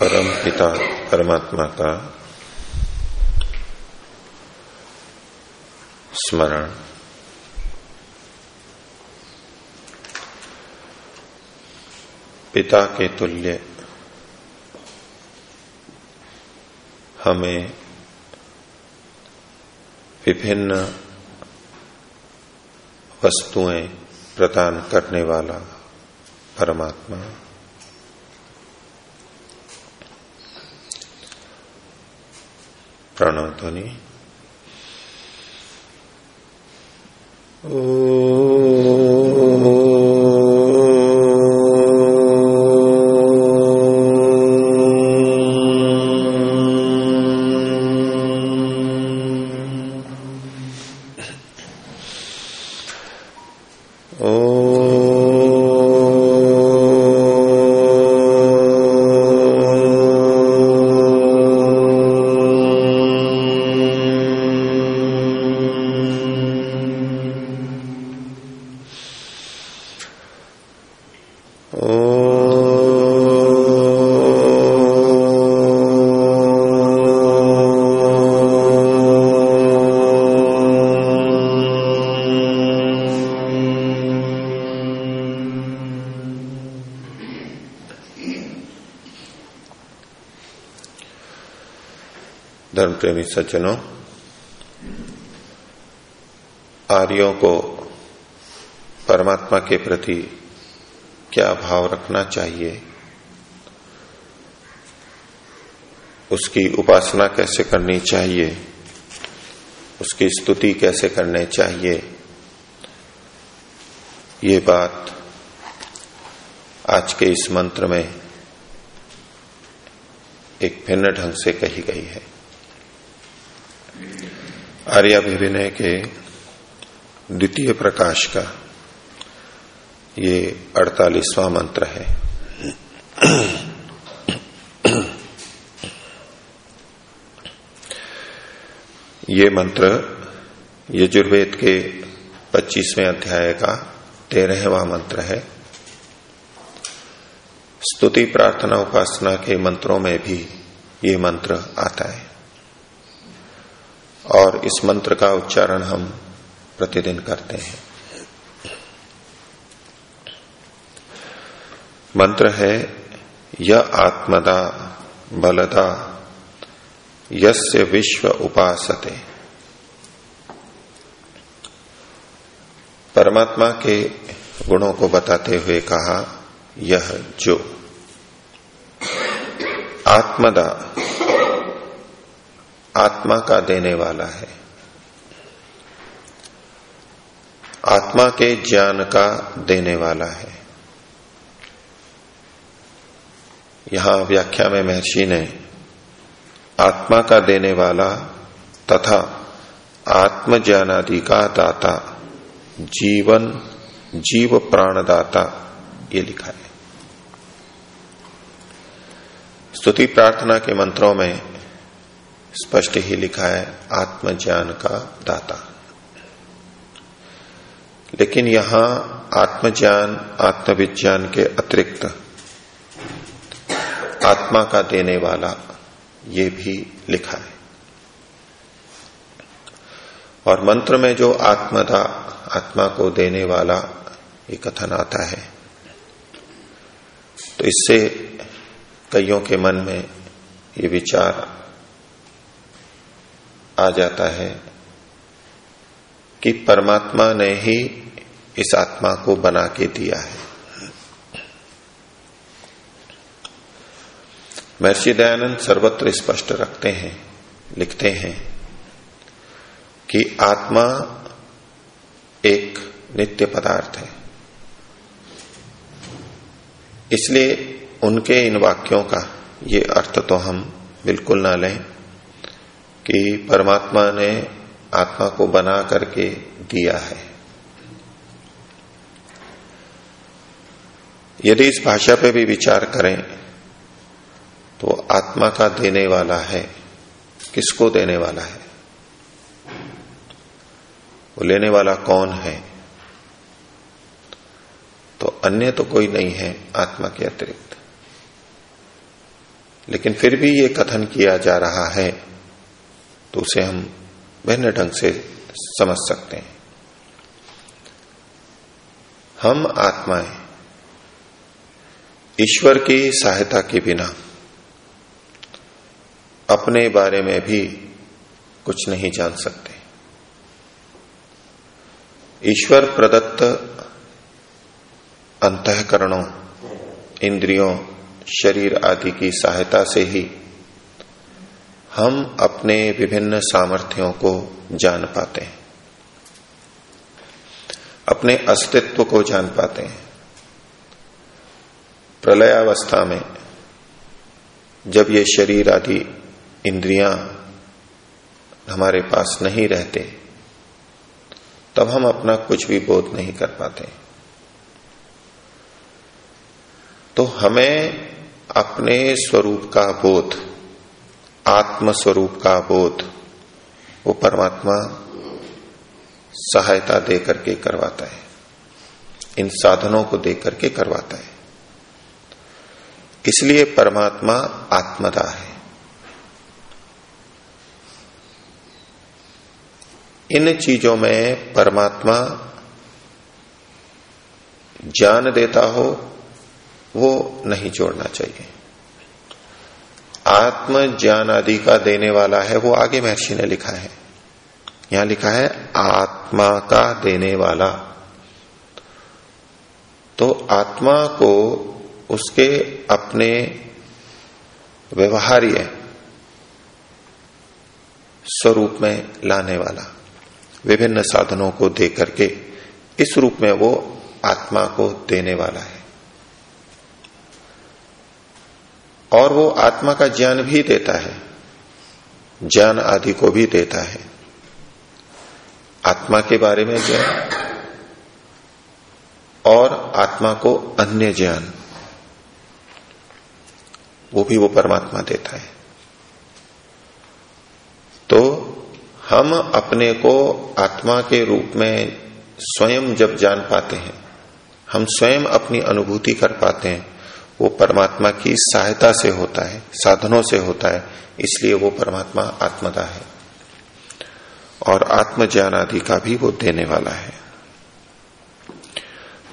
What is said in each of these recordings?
परम पिता, परमात्मा का स्मरण। पिता के तुल्य हमें विभिन्न वस्तुएँ प्रदान करने वाला परमात्मा। प्रणव ध्वनि धर्म प्रेमी सज्जनों, आर्यों को परमात्मा के प्रति क्या भाव रखना चाहिए? उसकी उपासना कैसे करनी चाहिए? उसकी स्तुति कैसे करने चाहिए? ये बात आज के इस मंत्र में एक भिन्न ढंग से कही गई है। आर्याभिविनय के द्वितीय प्रकाश का ये अड़तालीसवां मंत्र है। ये मंत्र यजुर्वेद के 25वें अध्याय का तेरहवा मंत्र है। स्तुति प्रार्थना उपासना के मंत्रों में भी ये मंत्र आता है। और इस मंत्र का उच्चारण हम प्रतिदिन करते हैं। मंत्र है, य आत्मदा बलदा, यस्य विश्व उपासते। परमात्मा के गुणों को बताते हुए कहा, यह जो आत्मदा आत्मा का देने वाला है। आत्मा के ज्ञान का देने वाला है। यहाँ व्याख्या में महर्षि ने आत्मा का देने वाला तथा आत्म ज्ञानादि का दाता जीवन, जीव प्राणदाता ये लिखा है। स्तुति प्रार्थना के मंत्रों में स्पष्ट ही लिखा है, आत्मज्ञान का दाता। लेकिन यहाँ आत्मज्ञान, आत्मविज्ञान के अतिरिक्त आत्मा का देने वाला ये भी लिखा है। और मंत्र में जो आत्मदा आत्मा को देने वाला ये कथन आता है। तो इससे कईयों के मन में ये विचार आ जाता है कि परमात्मा ने ही इस आत्मा को बना के दिया है। महर्षि दयानंद सर्वत्र स्पष्ट रखते हैं, लिखते हैं कि आत्मा एक नित्य पदार्थ है। इसलिए उनके इन वाक्यों का ये अर्थ तो हम बिल्कुल ना लें। कि परमात्मा ने आत्मा को बना करके दिया है। यदि इस भाषा पे भी विचार करें तो आत्मा का देने वाला है, किसको देने वाला है? वो लेने वाला कौन है? तो अन्य तो कोई नहीं है आत्मा के अतिरिक्त। लेकिन फिर भी ये कथन किया जा रहा है तो उसे हम भिन्न ढंग से समझ सकते हैं। हम आत्माएँ, ईश्वर की सहायता के बिना अपने बारे में भी कुछ नहीं जान सकते। ईश्वर प्रदत्त अंतकरणों, इंद्रियों, शरीर आदि की सहायता से ही हम अपने विभिन्न सामर्थ्यों को जान पाते हैं। अपने अस्तित्व को जान पाते हैं। प्रलयावस्था में जब ये शरीर आदि इंद्रियाँ हमारे पास नहीं रहते, तब हम अपना कुछ भी बोध नहीं कर पाते। तो हमें अपने स्वरूप का बोध आत्म स्वरूप का बोध वो परमात्मा सहायता दे करके करवाता है। इन साधनों को दे करके करवाता है। इसलिए परमात्मा आत्मदा है। इन चीज़ों में परमात्मा ज्ञान देता हो, वो नहीं जोड़ना चाहिए। आत्म ज्ञान आदि का देने वाला है, वो आगे महर्षि ने लिखा है। यहाँ लिखा है, आत्मा का देने वाला। तो आत्मा को उसके अपने व्यवहार्य स्वरूप में लाने वाला, विभिन्न साधनों को दे करके इस रूप में वो आत्मा को देने वाला है। और वो आत्मा का ज्ञान भी देता है। ज्ञान आदि को भी देता है। आत्मा के बारे में ज्ञान और आत्मा को अन्य ज्ञान, वो भी वो परमात्मा देता है। तो हम अपने को आत्मा के रूप में स्वयं जब जान पाते हैं, हम स्वयं अपनी अनुभूति कर पाते हैं वो परमात्मा की सहायता से होता है, साधनों से होता है, इसलिए वो परमात्मा आत्मदा है। और आत्मज्ञान आदि का भी वो देने वाला है।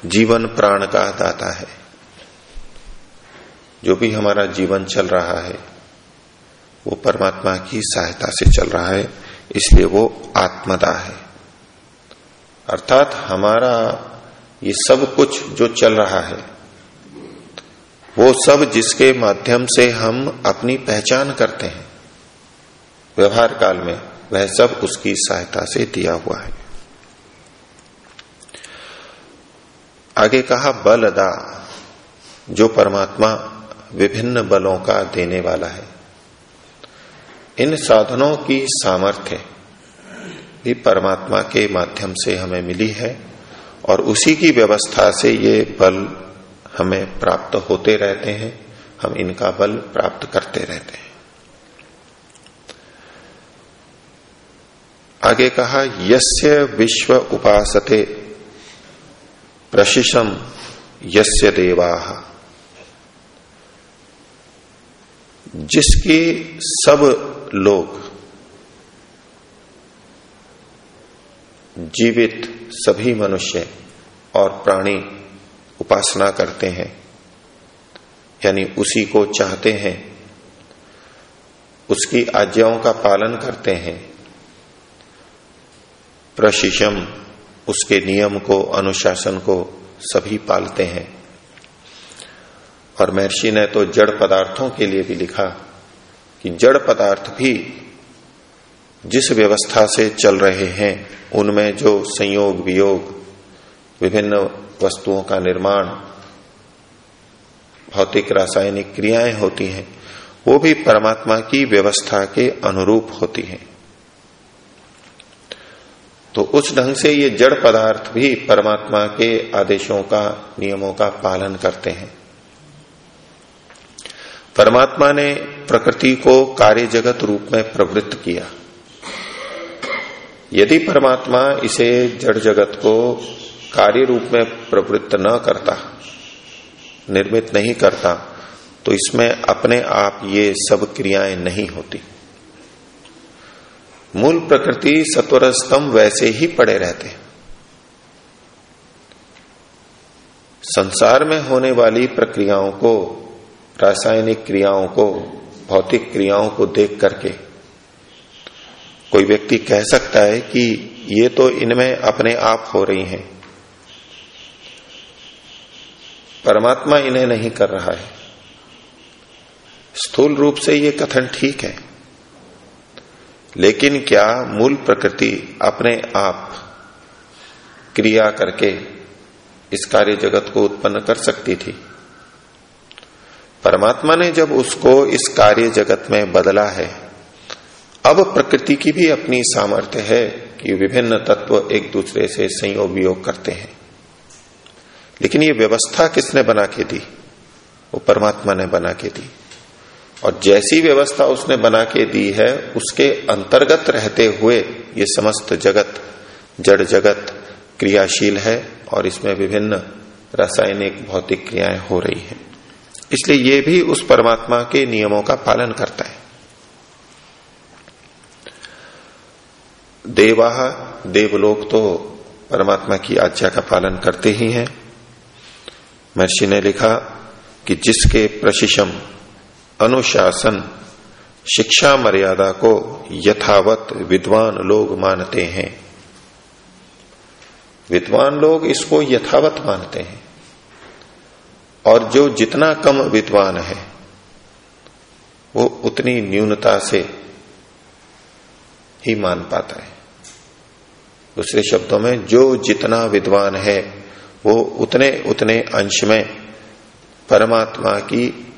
जीवन प्राण का दाता है। जो भी हमारा जीवन चल रहा है, वो परमात्मा की सहायता से चल रहा है, इसलिए वो आत्मदा है। अर्थात हमारा ये सब कुछ जो चल रहा है वो सब जिसके माध्यम से हम अपनी पहचान करते हैं। व्यवहार काल में वह सब उसकी सहायता से दिया हुआ है। आगे कहा, बलदा, जो परमात्मा विभिन्न बलों का देने वाला है। इन साधनों की सामर्थ्य भी परमात्मा के माध्यम से हमें मिली है और उसी की व्यवस्था से ये बल हमें प्राप्त होते रहते हैं, हम इनका बल प्राप्त करते रहते हैं। आगे कहा, यस्य विश्व उपासते, प्रशिषम यस्य देवा। जिसकी सब लोग जीवित सभी मनुष्य और प्राणी उपासना करते हैं, यानी उसी को चाहते हैं, उसकी आज्ञाओं का पालन करते हैं। प्रशिषम उसके नियम को, अनुशासन को सभी पालते हैं। और महर्षि ने तो जड़ पदार्थों के लिए भी लिखा कि जड़ पदार्थ भी जिस व्यवस्था से चल रहे हैं, उनमें जो संयोग वियोग विभिन्न वस्तुओं का निर्माण, भौतिक रासायनिक क्रियाएँ होती हैं, वो भी परमात्मा की व्यवस्था के अनुरूप होती हैं। तो उस ढंग से ये जड़ पदार्थ भी परमात्मा के आदेशों का, नियमों का पालन करते हैं। परमात्मा ने प्रकृति को कार्य जगत रूप में प्रवृत्त किया। यदि परमात्मा इसे जड़ जगत को कार्य रूप में प्रवृत्त न करता, निर्मित नहीं करता तो इसमें अपने आप ये सब क्रियाएँ नहीं होती। मूल प्रकृति सत्वर स्तंभ वैसे ही पड़े रहते संसार में होने वाली प्रक्रियाओं को, रासायनिक क्रियाओं को, भौतिक क्रियाओं को देख करके कोई व्यक्ति कह सकता है कि ये तो इनमें अपने आप हो रही हैं। परमात्मा इन्हें नहीं कर रहा है। स्थूल रूप से ये कथन ठीक है। लेकिन क्या मूल प्रकृति अपने आप क्रिया करके इस कार्य जगत को उत्पन्न कर सकती थी? परमात्मा ने जब उसको इस कार्य जगत में बदला है, अब प्रकृति की भी अपनी सामर्थ्य है कि विभिन्न तत्व एक दूसरे से संयोग वियोग करते हैं। लेकिन ये व्यवस्था किसने बना के दी? वो परमात्मा ने बना के दी। और जैसी व्यवस्था उसने बना के दी है, उसके अंतर्गत रहते हुए ये समस्त जगत, जड़ जगत क्रियाशील है और इसमें विभिन्न रासायनिक भौतिक क्रियाएँ हो रही हैं। इसलिए ये भी उस परमात्मा के नियमों का पालन करता है। देवाह, देवलोक तो परमात्मा की आज्ञा का पालन करते ही हैं। महर्षि ने लिखा कि जिसके प्रशिशम अनुशासन, शिक्षा मर्यादा को यथावत विद्वान लोग मानते हैं। विद्वान लोग इसको यथावत मानते हैं। और जो जितना कम विद्वान है, वो उतनी न्यूनता से ही मान पाता है। दूसरे शब्दों में, जो जितना विद्वान है वो उतने उतने अंश में परमात्मा की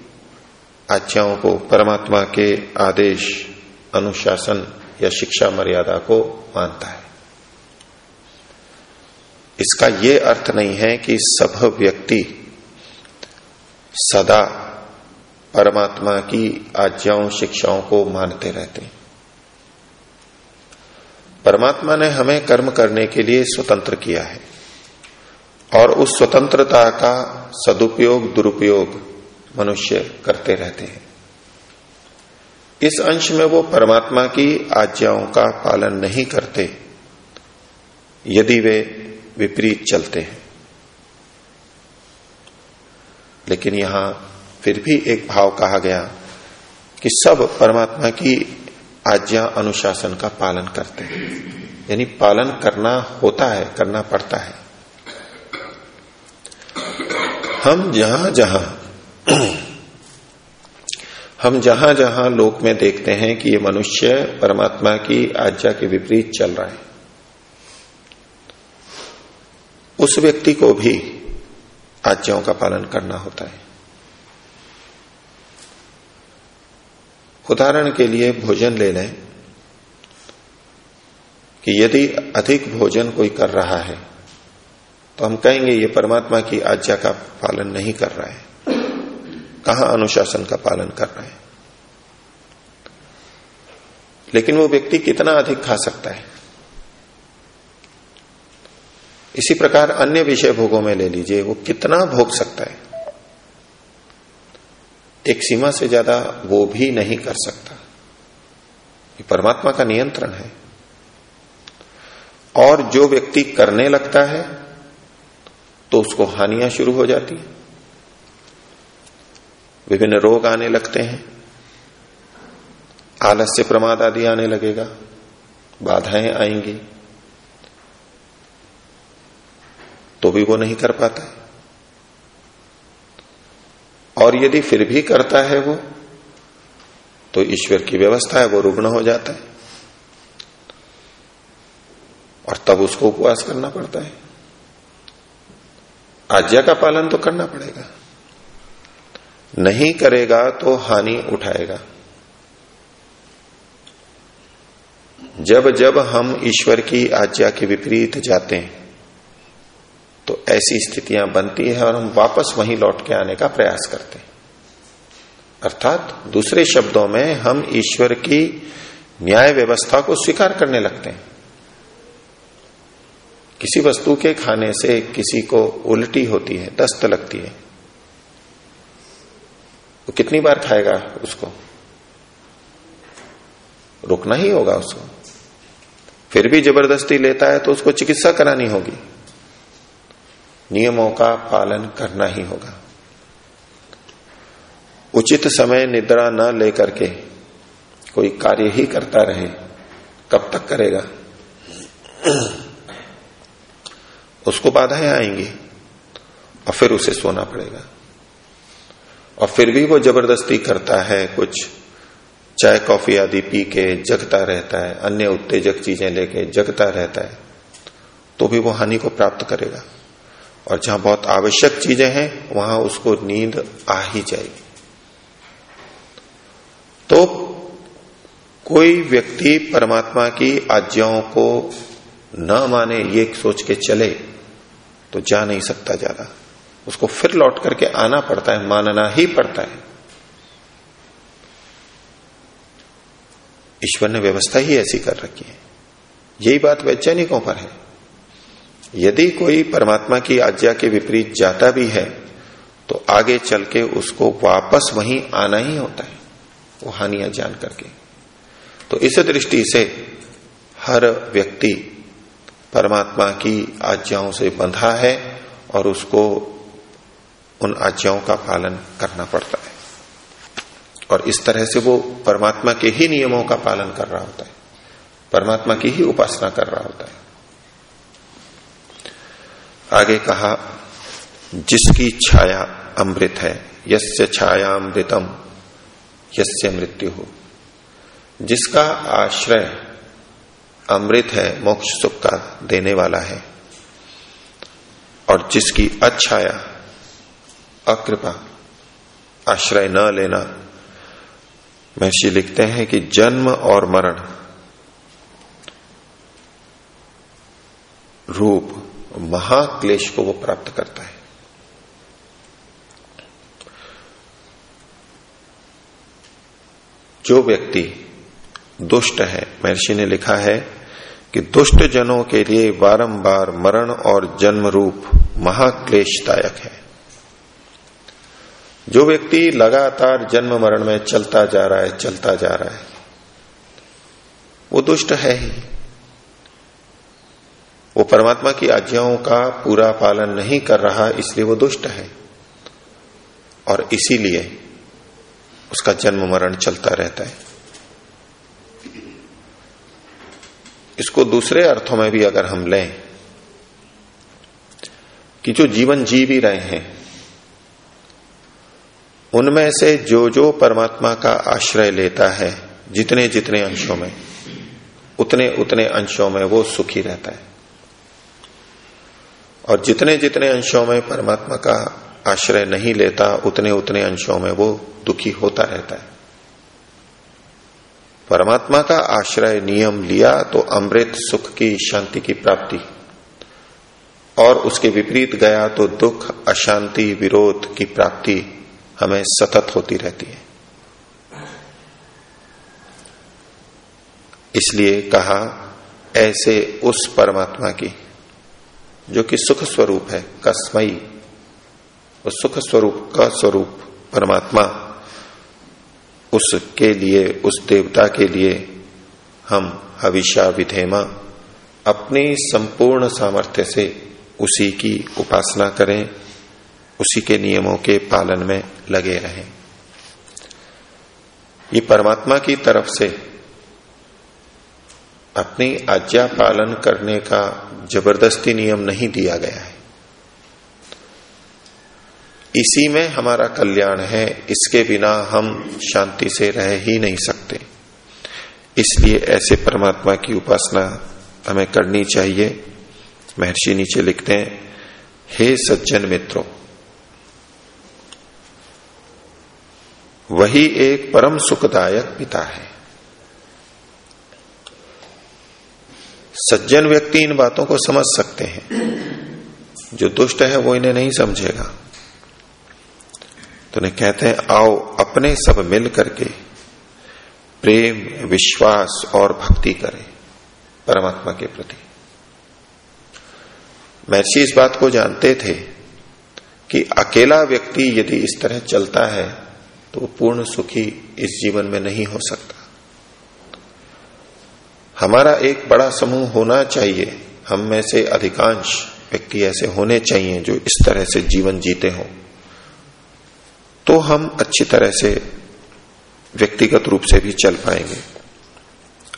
आज्ञाओं को, परमात्मा के आदेश, अनुशासन या शिक्षा मर्यादा को मानता है। इसका ये अर्थ नहीं है कि सब व्यक्ति सदा परमात्मा की आज्ञाओं, शिक्षाओं को मानते रहते हैं। परमात्मा ने हमें कर्म करने के लिए स्वतंत्र किया है। और उस स्वतंत्रता का सदुपयोग, दुरुपयोग मनुष्य करते रहते हैं। इस अंश में वो परमात्मा की आज्ञाओं का पालन नहीं करते, यदि वे विपरीत चलते हैं। लेकिन यहाँ फिर भी एक भाव कहा गया कि सब परमात्मा की आज्ञा अनुशासन का पालन करते हैं। यानी पालन करना होता है, करना पड़ता है। हम जहाँ जहाँ। हम जहाँ जहाँ लोक में देखते हैं कि ये मनुष्य परमात्मा की आज्ञा के विपरीत चल रहा है। उस व्यक्ति को भी आज्ञाओं का पालन करना होता है। उदाहरण के लिए भोजन ले लें कि यदि अधिक भोजन कोई कर रहा है तो हम कहेंगे, ये परमात्मा की आज्ञा का पालन नहीं कर रहा है। कहा अनुशासन का पालन कर रहे हैं? लेकिन वो व्यक्ति कितना अधिक खा सकता है? इसी प्रकार अन्य विषय भोगों में ले लीजिए, वो कितना भोग सकता है? एक सीमा से ज़्यादा वो भी नहीं कर सकता। ये परमात्मा का नियंत्रण है। और जो व्यक्ति करने लगता है तो उसको हानियाँ शुरू हो जाती है। विभिन्न रोग आने लगते हैं। आलस्य प्रमाद आदि आने लगेगा। बाधाएँ आएँगी। तो भी वो नहीं कर पाता। और यदि फिर भी करता है वो तो ईश्वर की व्यवस्था है, वो रुग्ण हो जाता है। और तब उसको उपवास करना पड़ता है। आज्ञा का पालन तो करना पड़ेगा। नहीं करेगा तो हानि उठाएगा। जब जब हम ईश्वर की आज्ञा के विपरीत जाते हैं तो ऐसी स्थितियाँ बनती है और हम वापस वहीं लौट के आने का प्रयास करते हैं। अर्थात दूसरे शब्दों में हम ईश्वर की न्याय व्यवस्था को स्वीकार करने लगते हैं। किसी वस्तु के खाने से किसी को उल्टी होती है, दस्त लगती है। वो कितनी बार खाएगा उसको? रुकना ही होगा उसको। फिर भी ज़बरदस्ती लेता है तो उसको चिकित्सा करानी होगी। नियमों का पालन करना ही होगा। उचित समय निद्रा न लेकर के कोई कार्य ही करता रहे कब तक करेगा। उसको बाधाएँ आएँगी और फिर उसे सोना पड़ेगा। और फिर भी वो ज़बरदस्ती करता है कुछ। चाय, कॉफ़ी आदि पी के जगता रहता है, अन्य उत्तेजक चीज़ें लेके जगता रहता है तो भी वो हानि को प्राप्त करेगा। और जहाँ बहुत आवश्यक चीज़ें हैं, वहाँ उसको नींद आ ही जाएगी। तो कोई व्यक्ति परमात्मा की आज्ञाओं को न माने, ये सोच के चले तो जा नहीं सकता ज़्यादा। उसको फिर लौट करके आना पड़ता है, मानना ही पड़ता है। ईश्वर ने व्यवस्था ही ऐसी कर रखी है। यही बात वैज्ञानिकों पर है। यदि कोई परमात्मा की आज्ञा के विपरीत जाता भी है तो आगे चल के उसको वापस वहीं आना ही होता है, वो हानियाँ जान करके। तो इस दृष्टि से हर व्यक्ति परमात्मा की आज्ञाओं से बंधा है और उसको उन आज्ञाओं का पालन करना पड़ता है। और इस तरह से वो परमात्मा के ही नियमों का पालन कर रहा होता है। परमात्मा की ही उपासना कर रहा होता है। आगे कहा, जिसकी छाया अमृत है, यस्य छाया अमृतम यस्य मृत्यु। हो जिसका आश्रय अमृत है, मोक्ष सुख का देने वाला है। और जिसकी अच्छाया, अकृपा, आश्रय न लेना, महर्षि लिखते हैं कि जन्म और मरण, रूप, महाक्लेश को वो प्राप्त करता है। जो व्यक्ति दुष्ट है, महर्षि ने लिखा है कि दुष्ट जनों के लिए बारंबार मरण और जन्म रूप महाक्लेशदायक है। जो व्यक्ति लगातार जन्म मरण में चलता जा रहा है, चलता जा रहा है, वो दुष्ट है ही। वो परमात्मा की आज्ञाओं का पूरा पालन नहीं कर रहा, इसलिए वो दुष्ट है। और इसीलिए उसका जन्म मरण चलता रहता है। इसको दूसरे अर्थों में भी अगर हम लें कि जो जीवन जी भी रहे हैं, उनमें से जो जो परमात्मा का आश्रय लेता है जितने जितने अंशों में उतने उतने अंशों में वो सुखी रहता है। और जितने जितने अंशों में परमात्मा का आश्रय नहीं लेता उतने उतने अंशों में वो दुखी होता रहता है। परमात्मा का आश्रय नियम लिया तो अमृत सुख की शांति की प्राप्ति। और उसके विपरीत गया तो दुख, अशांति, विरोध की प्राप्ति हमें सतत होती रहती है। इसलिए कहा, ऐसे उस परमात्मा की, जो कि सुख स्वरूप है, कसमई, उस सुख स्वरूप का स्वरूप परमात्मा उसके लिए, उस देवता के लिए हम हविषा विधेमा अपनी संपूर्ण सामर्थ्य से उसी की उपासना करें, उसी के नियमों के पालन में लगे रहें। ये परमात्मा की तरफ़ से अपनी आज्ञा पालन करने का ज़बरदस्ती नियम नहीं दिया गया है। इसी में हमारा कल्याण है, इसके बिना हम शांति से रह ही नहीं सकते। इसलिए ऐसे परमात्मा की उपासना हमें करनी चाहिए। महर्षि नीचे लिखते हैं, हे सज्जन मित्रों, वही एक परम सुखदायक पिता है। सज्जन व्यक्ति इन बातों को समझ सकते हैं। जो दुष्ट है वो इन्हें नहीं समझेगा। तो उन्हें कहते हैं, आओ अपने सब मिल करके प्रेम, विश्वास और भक्ति करें परमात्मा के प्रति। महर्षि इस बात को जानते थे कि अकेला व्यक्ति यदि इस तरह चलता है तो वो पूर्ण सुखी इस जीवन में नहीं हो सकता। हमारा एक बड़ा समूह होना चाहिए। हम में से अधिकांश व्यक्ति ऐसे होने चाहिए जो इस तरह से जीवन जीते हों। तो हम अच्छी तरह से व्यक्तिगत रूप से भी चल पाएँगे।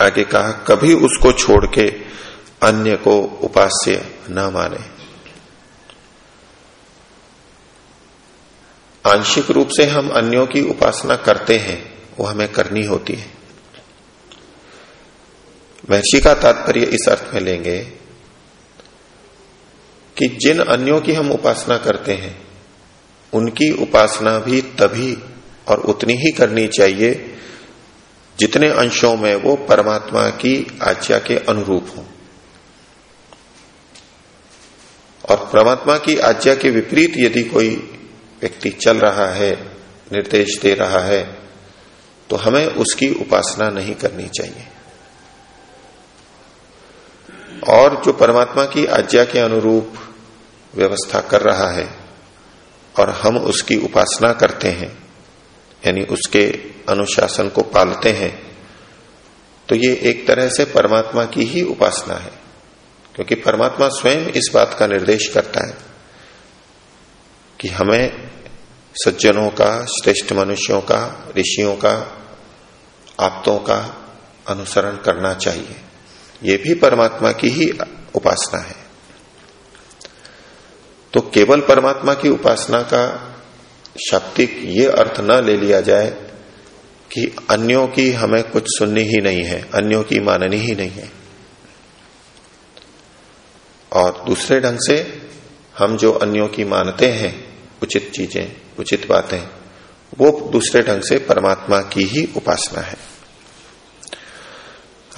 आगे कहा, कभी उसको छोड़ के अन्य को उपास्य न माने। आंशिक रूप से हम अन्यों की उपासना करते हैं, वो हमें करनी होती है। महर्षि का तात्पर्य इस अर्थ में लेंगे कि जिन अन्यों की हम उपासना करते हैं उनकी उपासना भी तभी और उतनी ही करनी चाहिए जितने अंशों में वो परमात्मा की आज्ञा के अनुरूप हो। और परमात्मा की आज्ञा के विपरीत यदि कोई व्यक्ति चल रहा है, निर्देश दे रहा है तो हमें उसकी उपासना नहीं करनी चाहिए। और जो परमात्मा की आज्ञा के अनुरूप व्यवस्था कर रहा है और हम उसकी उपासना करते हैं, यानी उसके अनुशासन को पालते हैं तो ये एक तरह से परमात्मा की ही उपासना है, क्योंकि परमात्मा स्वयं इस बात का निर्देश करता है कि हमें सज्जनों का, श्रेष्ठ मनुष्यों का, ऋषियों का, आप्तों का अनुसरण करना चाहिए। ये भी परमात्मा की ही उपासना है। तो केवल परमात्मा की उपासना का शाब्दिक ये अर्थ न ले लिया जाए कि अन्यों की हमें कुछ सुननी ही नहीं है, अन्यों की माननी ही नहीं है। और दूसरे ढंग से हम जो अन्यों की मानते हैं, उचित चीज़ें, उचित बातें, वो दूसरे ढंग से परमात्मा की ही उपासना है।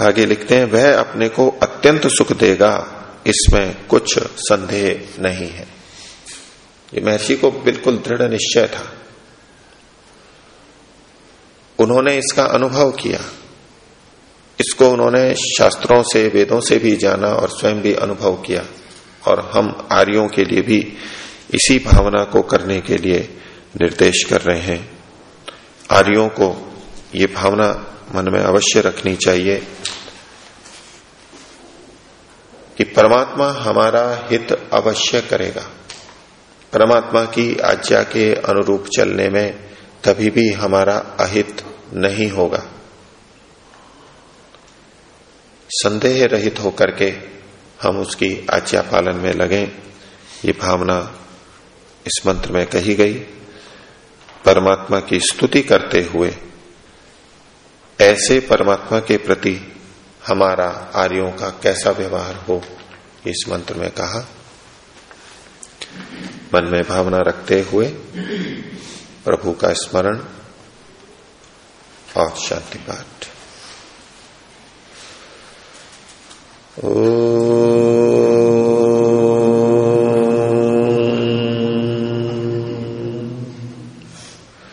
आगे लिखते हैं, वह अपने को अत्यंत सुख देगा, इसमें कुछ संदेह नहीं है। ये महर्षि को बिल्कुल दृढ़ निश्चय था। उन्होंने इसका अनुभव किया। इसको उन्होंने शास्त्रों से, वेदों से भी जाना और स्वयं भी अनुभव किया और हम आर्यों के लिए भी इसी भावना को करने के लिए निर्देश कर रहे हैं। आर्यों को ये भावना मन में अवश्य रखनी चाहिए कि परमात्मा हमारा हित अवश्य करेगा। परमात्मा की आज्ञा के अनुरूप चलने में कभी भी हमारा अहित नहीं होगा। संदेह रहित होकर के हम उसकी आज्ञा पालन में लगे, ये भावना इस मंत्र में कही गई। परमात्मा की स्तुति करते हुए ऐसे परमात्मा के प्रति हमारा आर्यों का कैसा व्यवहार हो, इस मंत्र में कहा। मन में भावना रखते हुए प्रभु का स्मरण और शांति पाठ। ओ